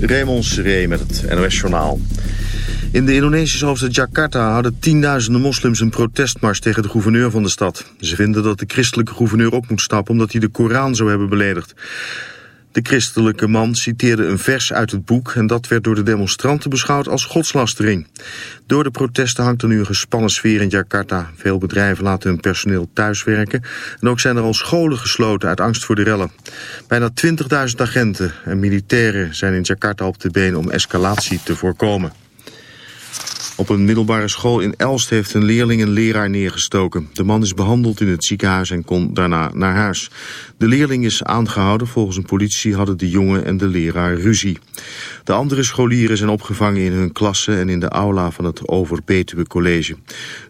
Raymond Seré met het NOS-journaal. In de Indonesische hoofdstad Jakarta hadden tienduizenden moslims een protestmars tegen de gouverneur van de stad. Ze vinden dat de christelijke gouverneur op moet stappen omdat hij de Koran zou hebben beledigd. De christelijke man citeerde een vers uit het boek en dat werd door de demonstranten beschouwd als godslastering. Door de protesten hangt er nu een gespannen sfeer in Jakarta. Veel bedrijven laten hun personeel thuiswerken en ook zijn er al scholen gesloten uit angst voor de rellen. Bijna 20.000 agenten en militairen zijn in Jakarta op de been om escalatie te voorkomen. Op een middelbare school in Elst heeft een leerling een leraar neergestoken. De man is behandeld in het ziekenhuis en kon daarna naar huis. De leerling is aangehouden. Volgens een politie hadden de jongen en de leraar ruzie. De andere scholieren zijn opgevangen in hun klasse en in de aula van het Overbetuwe College.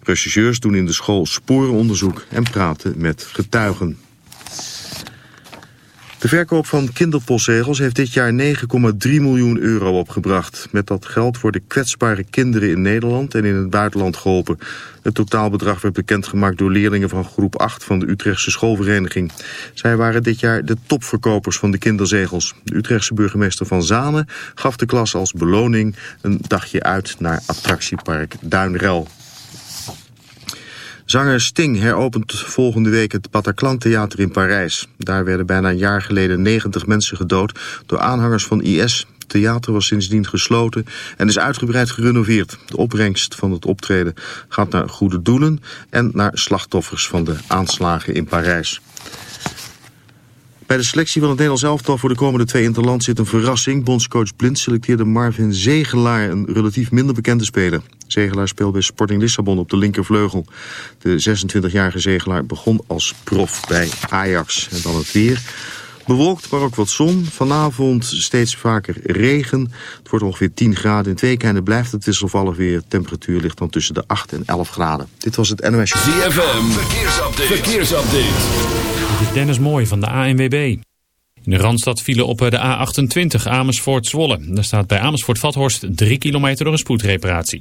Rechercheurs doen in de school sporenonderzoek en praten met getuigen. De verkoop van kinderpostzegels heeft dit jaar 9,3 miljoen euro opgebracht. Met dat geld worden kwetsbare kinderen in Nederland en in het buitenland geholpen. Het totaalbedrag werd bekendgemaakt door leerlingen van groep 8 van de Utrechtse schoolvereniging. Zij waren dit jaar de topverkopers van de kinderzegels. De Utrechtse burgemeester Van Zanen gaf de klas als beloning een dagje uit naar attractiepark Duinrel. Zanger Sting heropent volgende week het Bataclan Theater in Parijs. Daar werden bijna een jaar geleden 90 mensen gedood door aanhangers van IS. Het theater was sindsdien gesloten en is uitgebreid gerenoveerd. De opbrengst van het optreden gaat naar goede doelen en naar slachtoffers van de aanslagen in Parijs. Bij de selectie van het Nederlands elftal voor de komende twee interland zit een verrassing. Bondscoach Blind selecteerde Marvin Zegelaar, een relatief minder bekende speler. Zegelaar speelt bij Sporting Lissabon op de linkervleugel. De 26-jarige Zegelaar begon als prof bij Ajax. En dan het weer. Bewolkt, maar ook wat zon. Vanavond steeds vaker regen. Het wordt ongeveer 10 graden. In twee keinen blijft het wisselvallig weer. Temperatuur ligt dan tussen de 8 en 11 graden. Dit was het NOS. ZFM, verkeersupdate. verkeersupdate. Dit is Dennis Mooi van de ANWB. In de Randstad vielen op de A28 Amersfoort-Zwolle. Daar staat bij Amersfoort-Vathorst 3 kilometer door een spoedreparatie.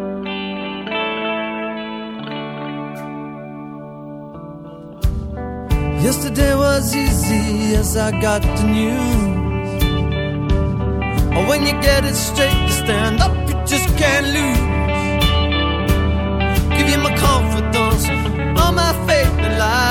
Yesterday was easy as I got the news. Or when you get it straight, you stand up, you just can't lose. Give you my confidence, all my faith in life.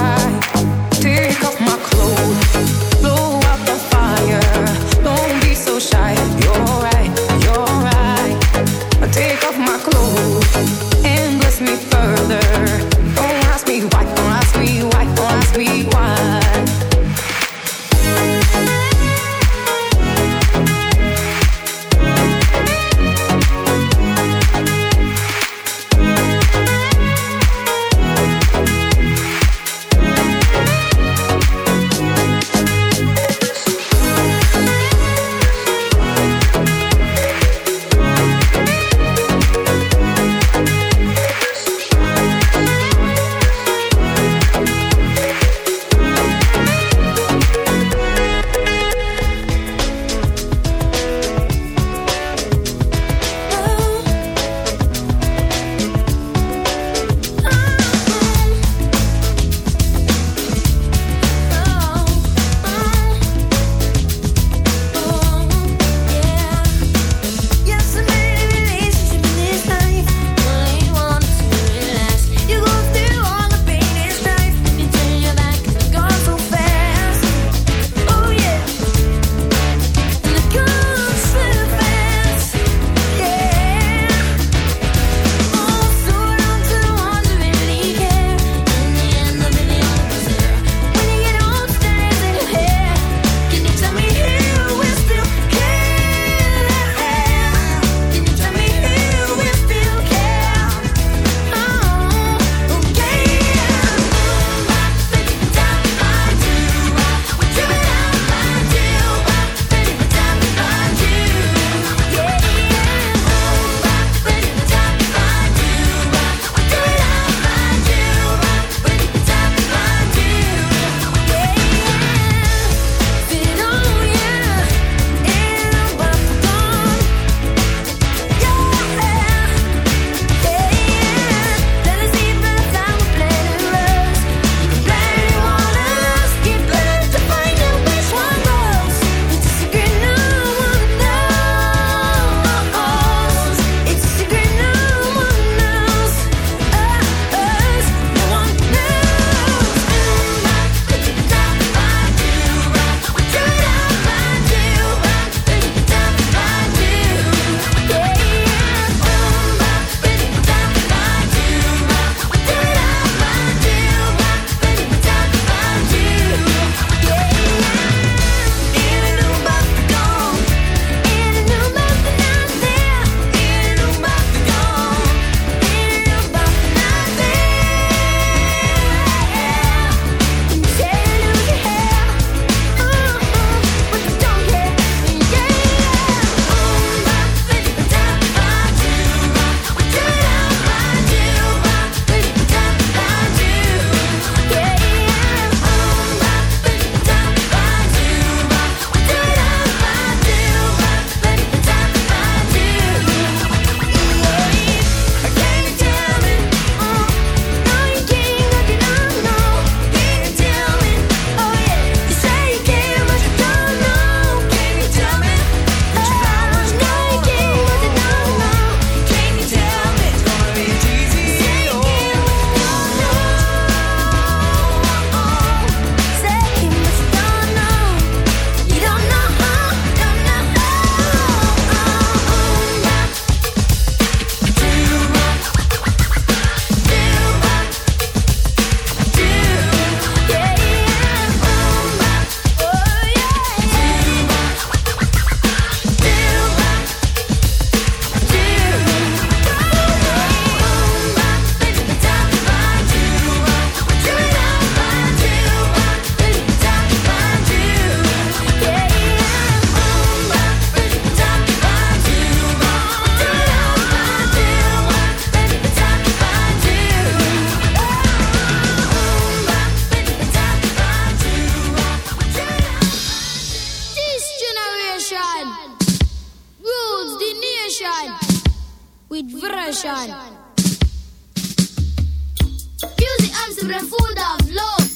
Food of love.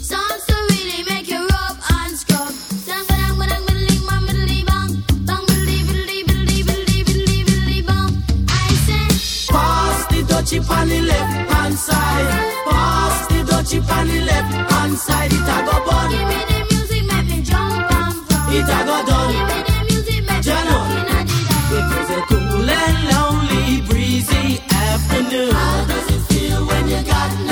Songs to really make you rub and scrub. Sang ba dang ba dang biddly bang biddly bang. Bang biddly biddly biddly biddly biddly biddly bang. I say, Pass the dutchie on the left hand side. Pass the dutchie on the left hand side. It a go bun. give me the music, make me jump and from. It a go done. Give me the music, make me Jano. looking at the dance. It was a cool and lonely, breezy afternoon. How does it feel when you got no food?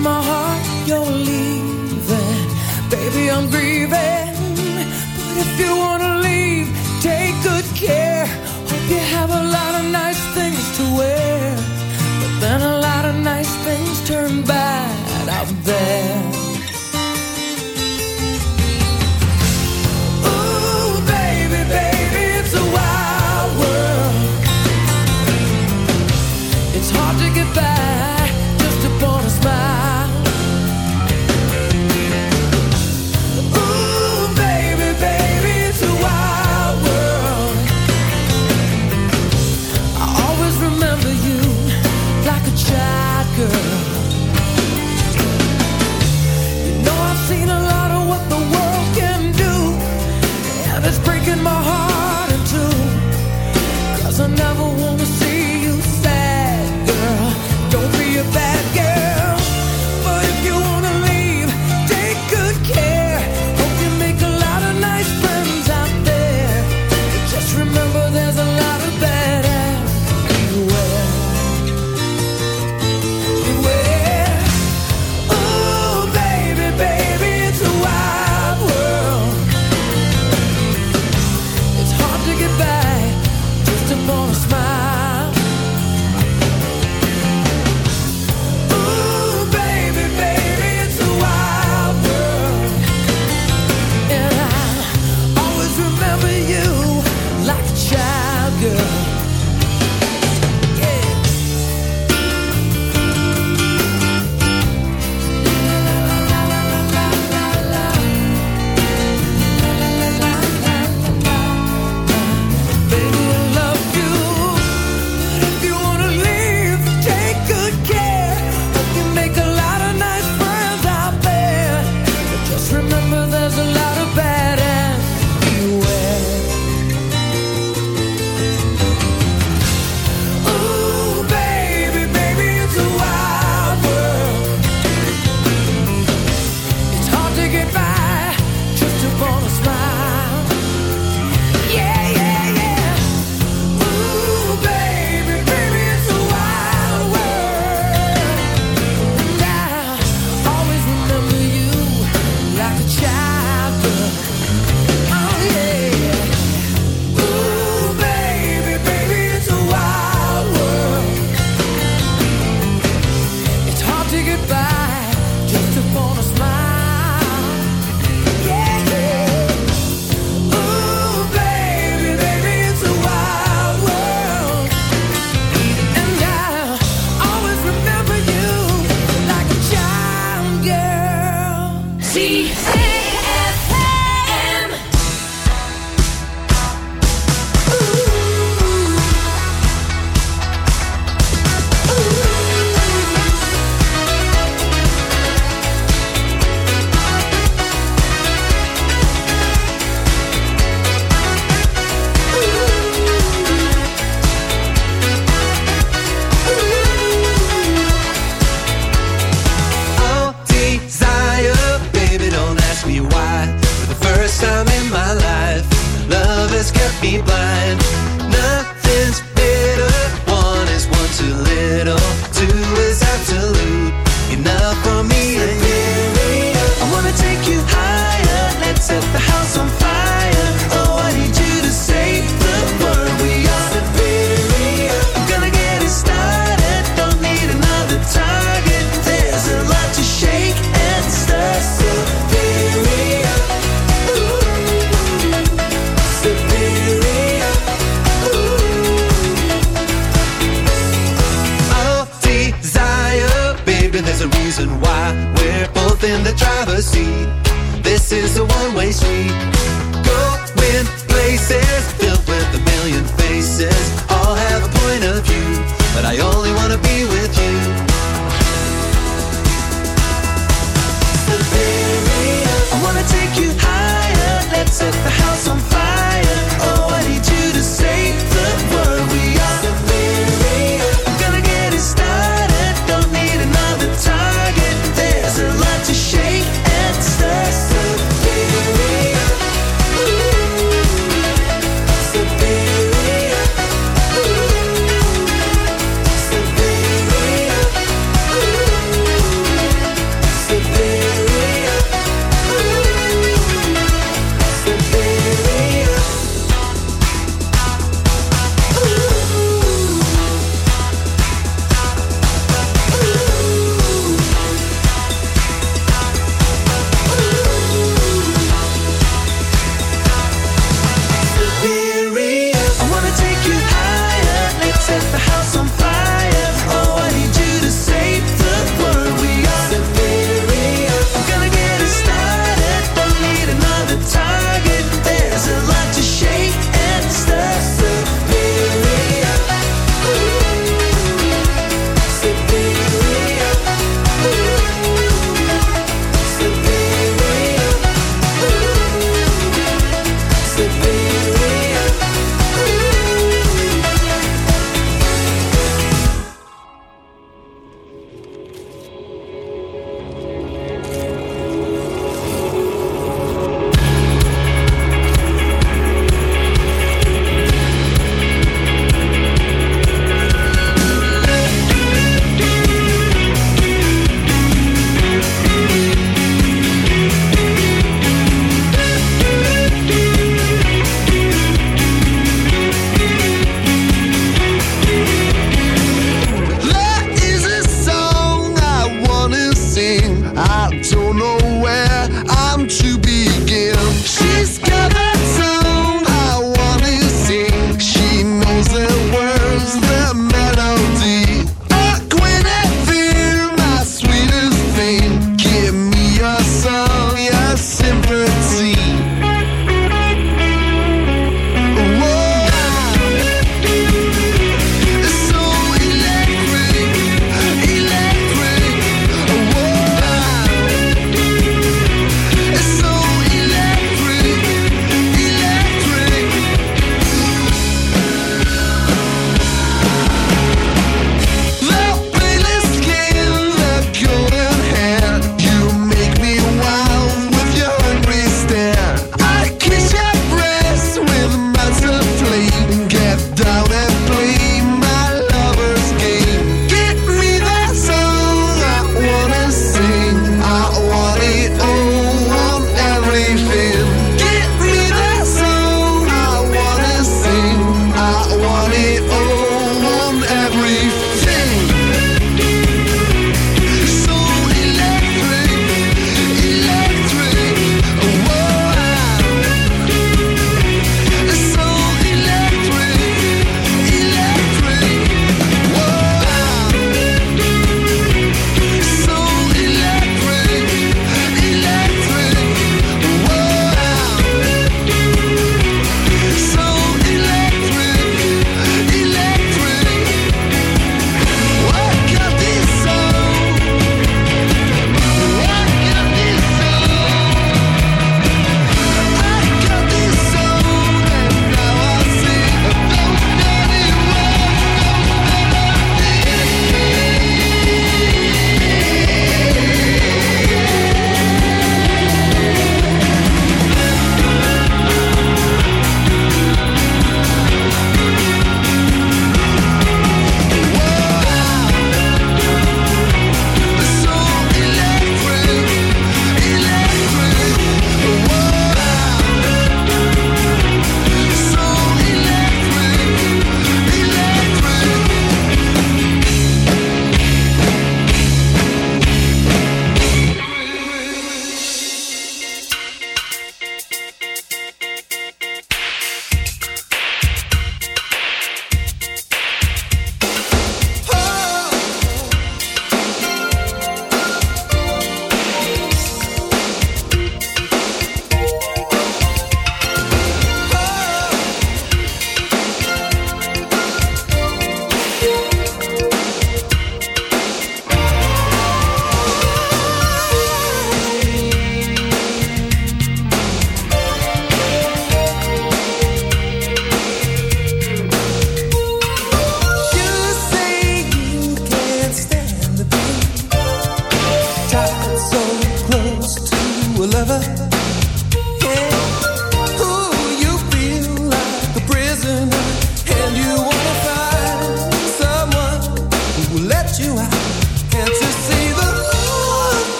my heart you're leaving. Baby, I'm grieving. But if you wanna leave, take good care. Hope you have a lot of nice things to wear. But then a lot of nice things turn bad out there.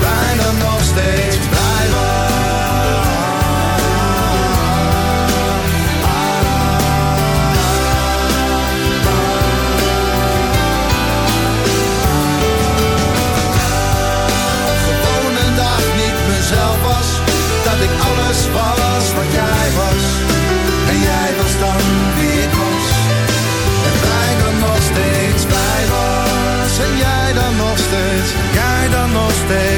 bijna nog steeds blijven. Gewoon een dag niet mezelf was, dat ik alles was wat jij was. En jij was dan wie ik was. En bijna nog steeds bij was. En jij dan nog steeds, jij dan nog steeds.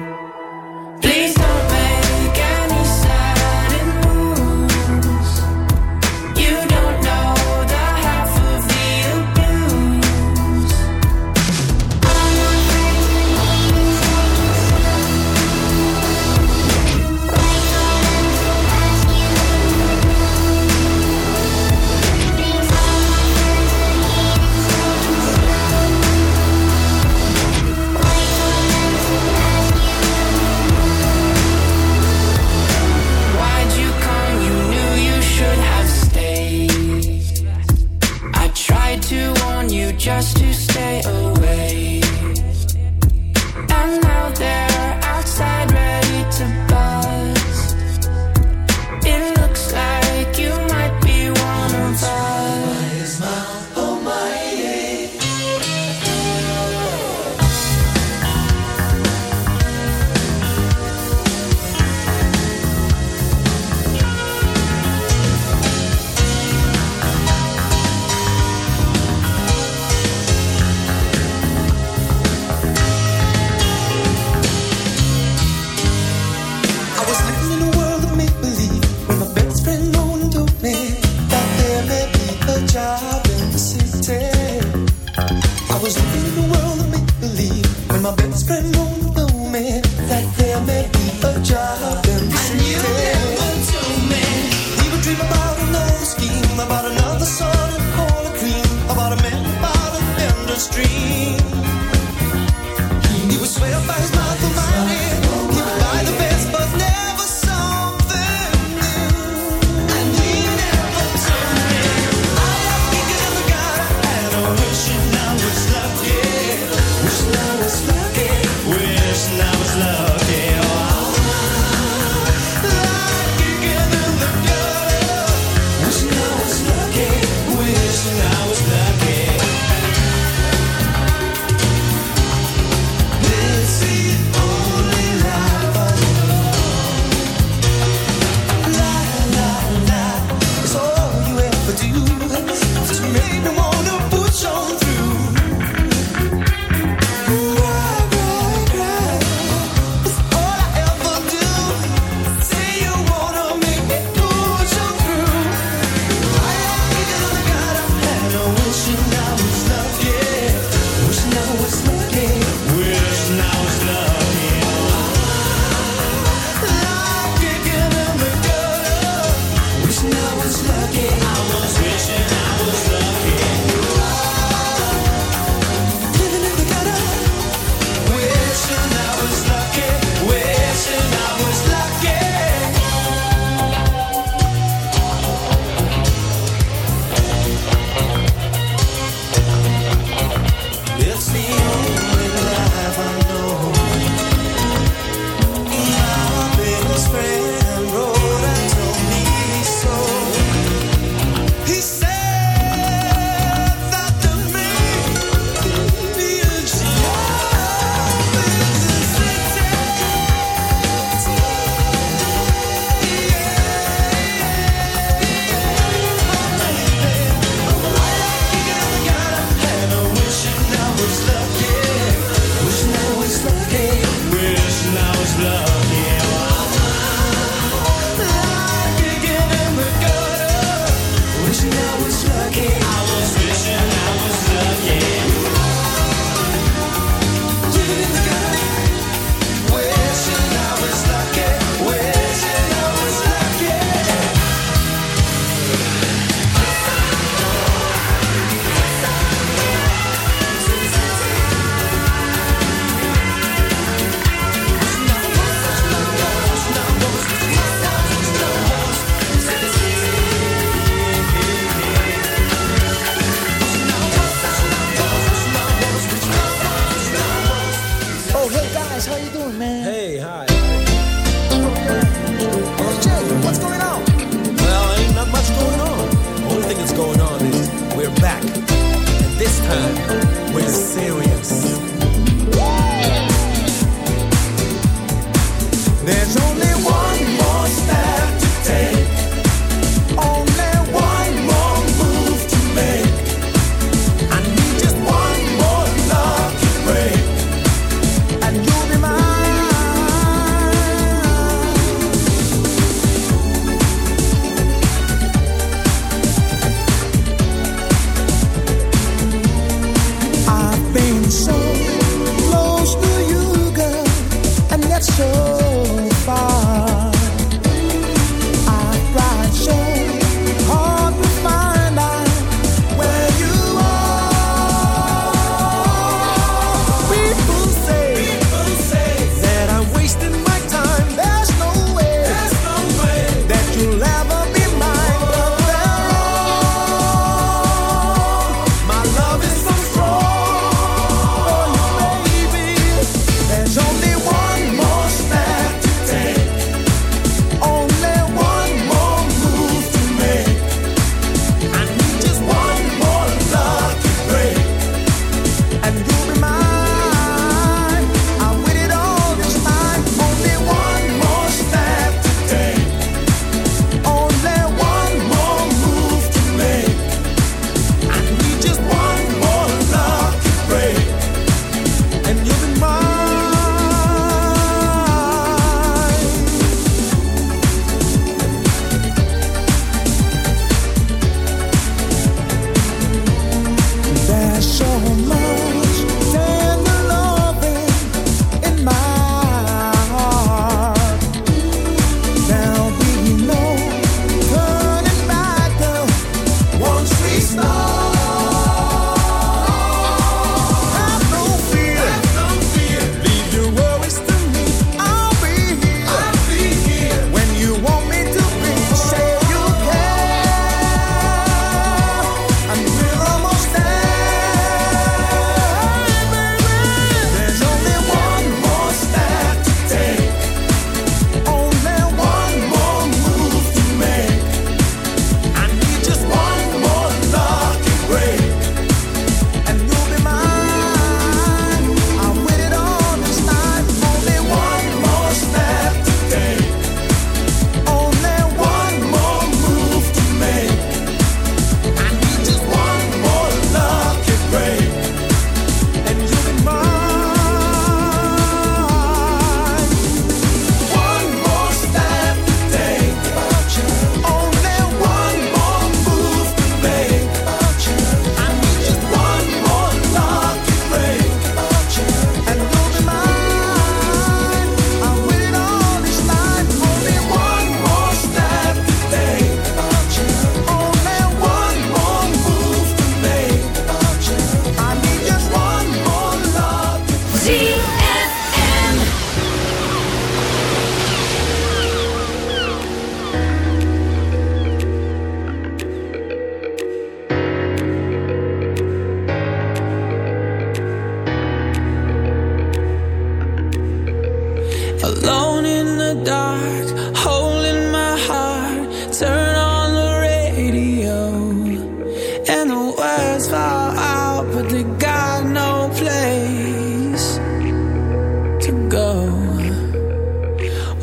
There's only one.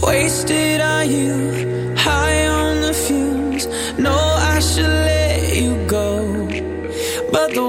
wasted are you, high on the. No, I should let you go, but the